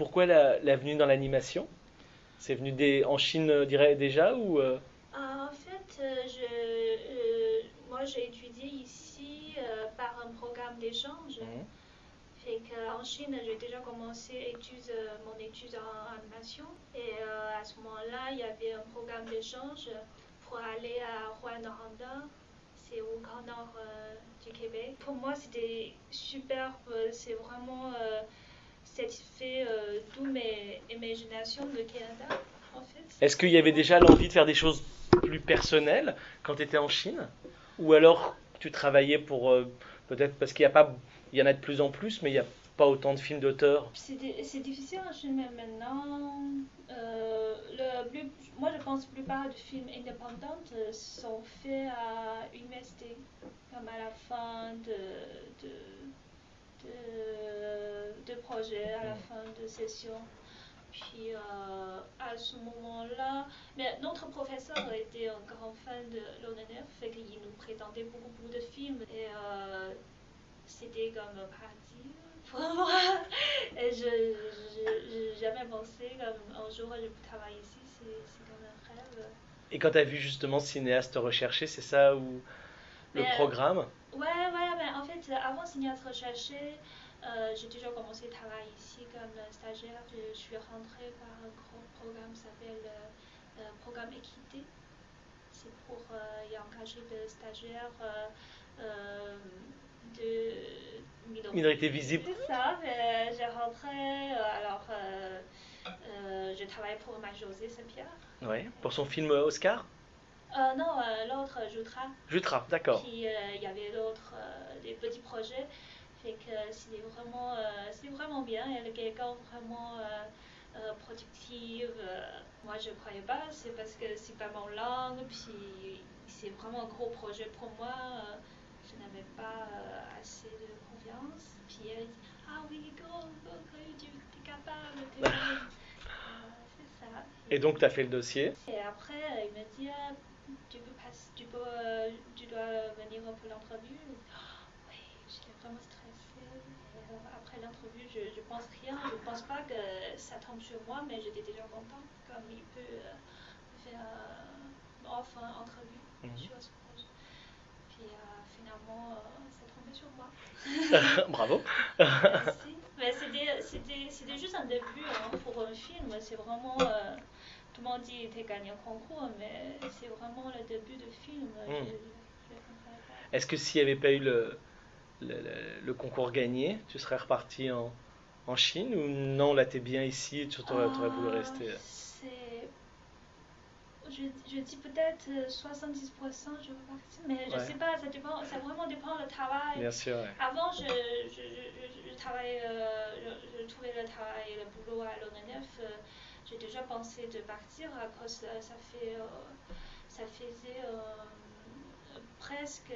Pourquoi la, la venue dans l'animation? C'est venu des, en Chine euh, dirais, déjà ou euh, Ah, En fait, euh, je, moi j'ai étudié ici par un programme d'échange. Mhm. Fait qu'en Chine, j'ai déjà commencé mon étude en animation. Et euh, à ce moment-là, il y avait un programme d'échange pour aller à Rwanda. C'est au grand nord euh, du Québec. Pour moi, c'était superbe. C'est vraiment euh, satisfait euh, d'où mes imaginations de Canada, en fait. Est-ce qu'il y avait déjà l'envie de faire des choses plus personnelles quand tu étais en Chine? Ou alors tu travaillais pour euh, peut-être parce qu'il y a pas il y en a de plus en plus mais il n'y a pas autant de films d'auteurs. C'est di- c'est difficile en Chine, mais maintenant, euh, le plus- moi je pense que la plupart des films indépendants euh, sont faits à l'université, comme à la fin de, de, de, de projet, à la Mm. fin de session. Puis euh, à ce moment-là, mais notre professeur était un grand fan de l'ONF, fait qu'il nous présentait beaucoup, beaucoup de films et euh, c'était comme un paradis pour moi. Et je n'ai jamais pensé comme un jour je peux travailler ici, c'est c'est comme un rêve. Et quand tu as vu justement cinéaste recherché, c'est ça ou le Mais, programme? Ouais, ouais, fait, avant Cinéaste Recherché, euh, j'ai toujours commencé à travailler ici comme stagiaire. Je, suis rentrée par un gros programme qui s'appelle euh, euh, Programme Équité. C'est pour euh, y engager des stagiaires euh, de minorités. Minorité visible. C'est ça, mais j'ai rentré, alors je travaille pour Marie-Josée Saint-Pierre. Ouais, pour son film Oscar? Euh, non, euh, l'autre, Jutra. Jutra, d'accord. Puis euh, il y avait d'autres, euh, des petits projets. Fait que c'était vraiment, euh, vraiment bien. Elle est quelqu'un vraiment euh, euh, productive. euh. moi, je ne croyais pas. C'est parce que c'est pas mon langue. Puis c'est vraiment un gros projet pour moi. euh, je n'avais pas euh, assez de confiance. Puis elle dit Ah oui, go, go, go, tu es capable. Euh, ça. Et donc tu as fait le dossier? Et après, euh, il m'a dit, ah, euh, tu dois venir pour l'entrevue. Oui, j'étais vraiment stressée. Euh, après l'entrevue, je, je pense rien. Je pense pas que ça tombe sur moi, mais j'étais déjà contente. Comme il peut euh, faire euh, off une entrevue sur ce projet. Puis finalement, ça tombait sur moi. Bravo. Merci. Mais c'était- c'était c'était juste un début hein, pour un film. C'est vraiment. Euh, tout le monde dit qu'il gagné un concours, mais c'est vraiment le début de film. Je- Mm. je- je comprenais pas. Est-ce que s'il n'y avait pas eu le, le, le- le concours gagné, tu serais reparti en, en Chine ou non, là t'es bien ici et tu aurais, voulu Euh, rester? Je, je dis peut-être euh, 70% je veux partir, mais je Ouais. sais pas, ça, dépend, ça vraiment dépend du travail. Bien sûr, ouais. Avant, je, je, je, je, je travaillais, euh, je, je trouvais le travail, le boulot à l'ONF. Euh, j'ai déjà pensé de partir à ça fait, euh, ça faisait euh, presque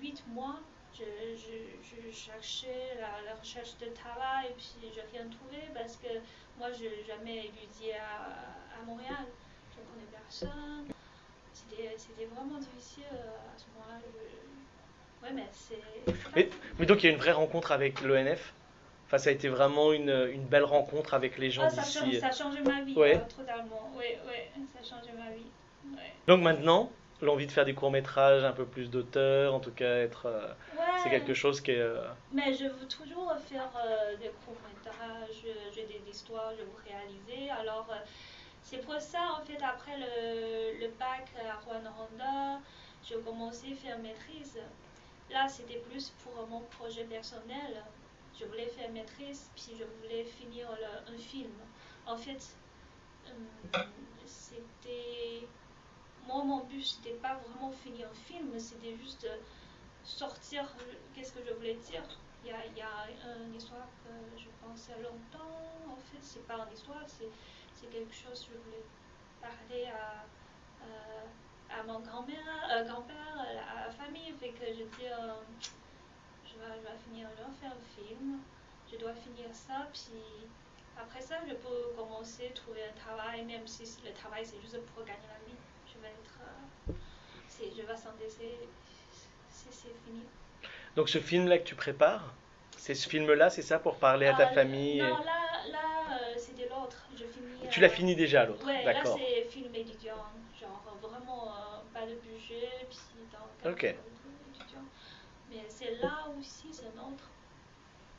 8 mois. Je, cherchais la, recherche de travail et puis je n'ai rien trouvé parce que moi, je n'ai jamais étudié à, à Montréal. Je ne connais personne. C'était c'était vraiment difficile euh, à ce moment-là. Je... Ouais, mais c'est. Mais, mais donc il y a une vraie rencontre avec l'ONF Enfin, ça a été vraiment une, une belle rencontre avec les gens Ah, ça, change- d'ici. ça a changé ma vie, Ouais. euh, totalement. Oui, oui, ça a changé ma vie. Ouais. Donc maintenant, l'envie de faire des courts-métrages, un peu plus d'auteur, en tout cas être. euh, Ouais, c'est quelque chose qui est. euh, mais je veux toujours faire euh, des courts-métrages, j'ai des histoires, je veux réaliser. Alors, c'est pour ça, en fait, après le, le bac à Rwanda, j'ai commencé à faire maîtrise. Là, c'était plus pour mon projet personnel. Je voulais faire maîtrise, puis je voulais finir un film. En fait, euh, c'était. Moi, mon but, c'était pas vraiment finir un film, c'était juste sortir qu'est-ce que je voulais dire. Il y a, une histoire que je pensais longtemps. En fait, c'est pas une histoire, c'est quelque chose que je voulais parler à, à mon grand-mère, euh, grand-père, à la famille. Fait que je dis, euh, je, vais, je vais finir, je vais faire un film. Je dois finir ça, puis après ça, je peux commencer à trouver un travail, même si le travail c'est juste pour gagner la vie. Je vais être, euh, c'est- je vais s'endetter, c'est c'est fini. Donc ce film-là que tu prépares, c'est ce film-là, c'est ça pour parler à ta Euh, famille et- Non, là, là euh, l'autre. Je finis. Tu euh, l'as fini déjà l'autre, Ouais, là d'accord. c'est film étudiant, genre vraiment euh, pas de budget, puis dans Ok. Là aussi, c'est un autre.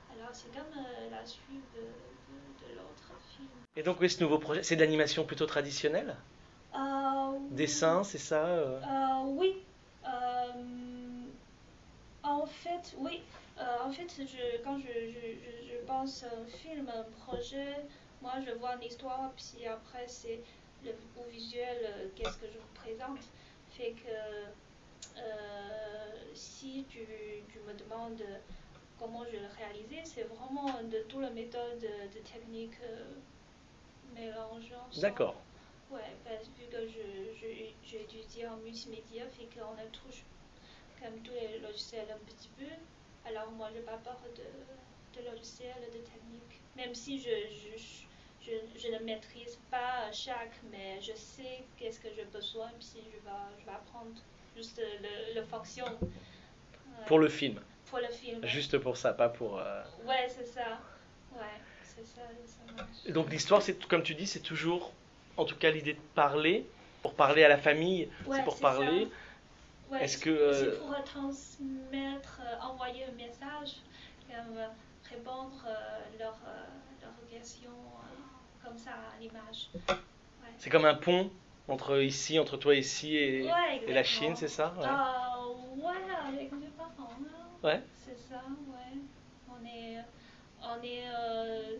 Alors c'est comme euh, la suite de, de- de l'autre film. Et donc oui, ce nouveau projet, c'est de l'animation plutôt traditionnelle? Euh, Dessin, c'est ça euh? Oui. En fait, oui. En fait, je, quand je, je, je, je pense à un film, un projet, moi je vois une histoire, puis après c'est le au visuel, qu'est-ce que je vous présente. Fait que si tu, tu me demandes comment je le réalisais, c'est vraiment de toutes les méthodes de technique euh, mélangeant. D'accord. Ouais, parce vu que je, je, j'ai étudié en multimédia, fait qu'on a tous, comme tous les logiciels un petit peu. Alors moi, j'ai pas peur de, de logiciels, de techniques. Même si je, je, je, je ne maîtrise pas chaque, mais je sais qu'est-ce que j'ai besoin, puis je vais, je vais apprendre juste le, le fonction. Ouais, Pour le film, pour le film. juste pour ça, pas pour... euh, Ouais, c'est ça. Ouais, c'est ça, ça marche. Et Donc l'histoire, c'est comme tu dis, c'est toujours, en tout cas l'idée de parler, pour parler à la famille, Ouais, c'est pour parler. Ouais, Est-ce que, c'est euh, pour transmettre, euh, envoyer un message, euh, répondre euh, leur, euh, leur question euh, comme ça à l'image. Ouais. C'est comme un pont entre ici, entre toi ici et, Ouais, et la. Chine, c'est ça ouais. Euh, ouais, avec mes parents. là. Ouais. C'est ça, ouais. On est, on est, euh,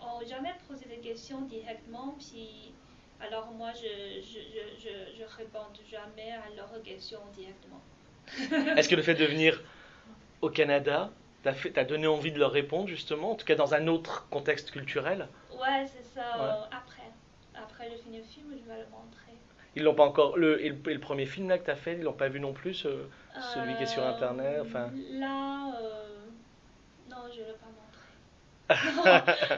on n'a jamais posé des questions directement, puis alors moi je, je, je, je, je réponds jamais à leurs questions directement. Est-ce que le fait de venir au Canada t'a fait- t'a donné envie de leur répondre justement, en tout cas dans un autre contexte culturel? Ouais, c'est ça. Ouais. après, après je finis le film, je vais le montrer. Ils l'ont pas encore. Le, et, le, et le premier film là que t'as fait, ils l'ont pas vu non plus, ce- celui qui est sur Euh, internet. Enfin, Là, euh, non, je ne l'ai pas montré. Non,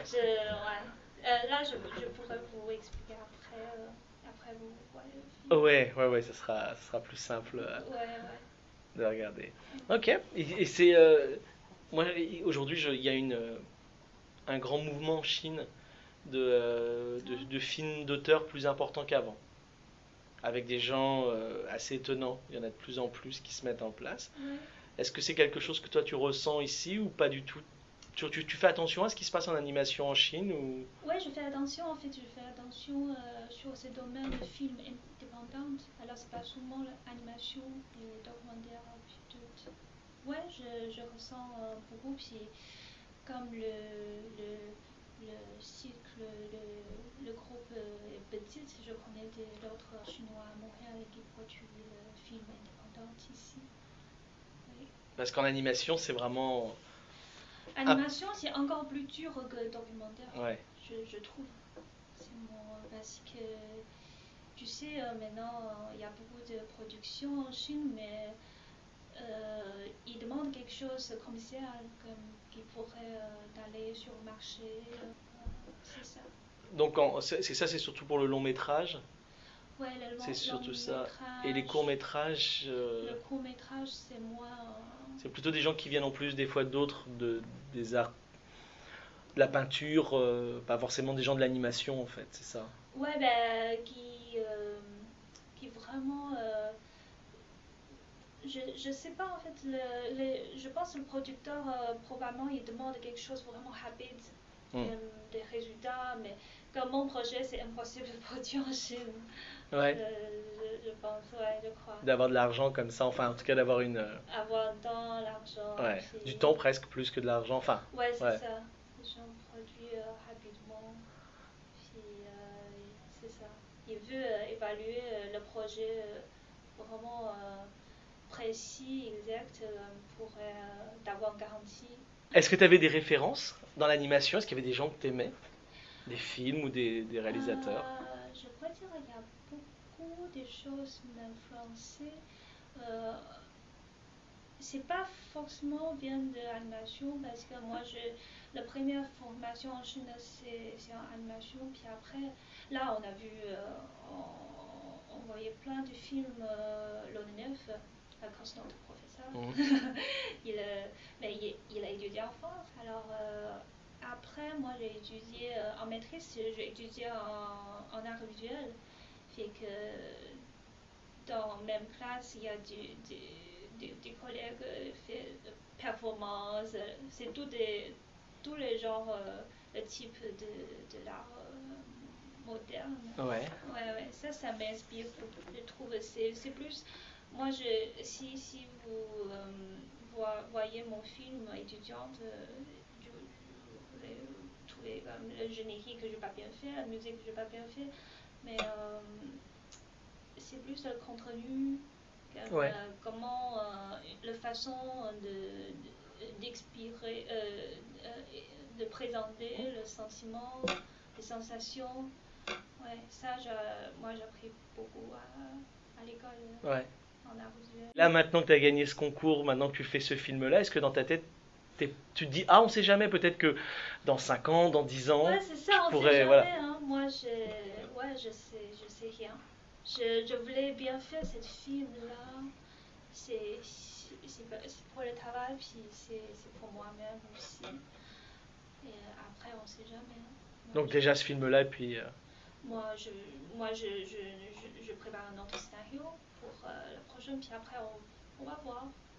je, ouais. Euh, là, je, je pourrais vous expliquer après. euh, après vous voyez le film. ouais, ouais, ouais, ça sera, ça sera plus simple Ouais, ouais. de regarder. Ok. Et, et c'est moi aujourd'hui, il y a une un grand mouvement en Chine de, euh, de, de films d'auteurs plus importants qu'avant, avec des gens euh, assez étonnants. Il y en a de plus en plus qui se mettent en place. Est-ce que c'est quelque chose que toi tu ressens ici ou pas du tout? Tu, tu- tu fais attention à ce qui se passe en animation en Chine ou? Ouais, je fais attention, en fait, je fais attention euh, sur ces domaines de films indépendants. Alors, c'est pas seulement l'animation et documentaire, puis tout. Ouais, je, je ressens euh, beaucoup, puis comme le, le, le cycle, le, le groupe euh, est petit, je connais d'autres Chinois à Montréal qui produisent le film indépendant ici. Oui. parce qu'en animation c'est vraiment Animation, c'est encore plus dur que documentaire. ouais je, je trouve. C'est mon. Parce que, tu sais, euh, maintenant, euh, il y a beaucoup de productions en Chine, mais euh, ils demandent quelque chose de commercial, comme qui pourrait euh, aller sur le marché. euh, c'est ça? donc c'est ça c'est surtout pour le long métrage? Ouais, c'est surtout ça et les courts métrages Le court métrage, c'est moins. euh, c'est plutôt des gens qui viennent en plus des fois d'autres de des arts de la peinture euh, pas forcément des gens de l'animation en fait c'est ça? Ouais, ben, qui, euh, qui vraiment. Euh, je, je sais pas en fait, le, le- je pense que le producteur euh, probablement il demande quelque chose vraiment rapide, Hmm. euh, des résultats, mais comme mon projet c'est impossible de produire en Chine, ouais je, je- je pense, ouais, je crois. d'avoir de l'argent comme ça enfin en tout cas d'avoir une euh, Avoir le temps, l'argent. ouais puis- du temps presque plus que de l'argent enfin Ouais, c'est Ouais. ça. Produisent euh, rapidement. Puis, euh, c'est ça. Il veut euh, évaluer euh, le projet euh, vraiment euh, précis, exact, euh, pour euh, d'avoir une garantie. est-ce que tu avais des références dans l'animation? Est-ce qu'il y avait des gens que tu aimais des films ou des, des réalisateurs? Euh, je dire qu'il y a beaucoup de choses influencées. Euh, c'est pas forcément bien de l'animation parce que moi, je, la première formation en Chine, c'est c'est en animation. Puis après, là, on a vu, euh, on, on voyait plein de films, euh, l'an 9, à notre professeur. Mhm. il, euh, mais il, il a étudié en France. Alors, euh, après, moi, j'ai étudié euh, en maîtrise, j'ai étudié en, en art visuel. Fait que dans la même classe, il y a du, des, des collègues qui font performance. C'est tout des, tous les genres, euh, le type de, de l'art euh, moderne. Ouais. Ouais, ouais, ça, ça m'inspire. Je trouve c'est c'est plus. Moi, je, si, si vous euh, voyez mon film étudiante, je, je, trouver comme le générique que je n'ai pas bien fait, la musique que je n'ai pas bien fait, mais c'est plus le contenu, ouais. comment la façon de, d'expirer, de présenter le sentiment, les sensations. Ouais, ça, moi, j'ai appris beaucoup à, à l'école. Ouais. Là, maintenant que tu as gagné ce concours, maintenant que tu fais ce film-là, est-ce que dans ta tête, tu te dis, ah, on sait jamais, peut-être que dans 5 ans, dans 10 ans, ouais, c'est ça, on pourrais, sait jamais, voilà. hein. Moi, je, ouais, je sais, je sais rien. Je, je voulais bien faire cette film-là. C'est pour le travail, puis c'est pour moi-même aussi. Et après, on sait jamais. Hein. Donc déjà ce film-là, et puis... Euh... Moi, je, moi je, je, je, je, prépare un autre scénario pour euh, la prochaine, puis après, on, on va voir.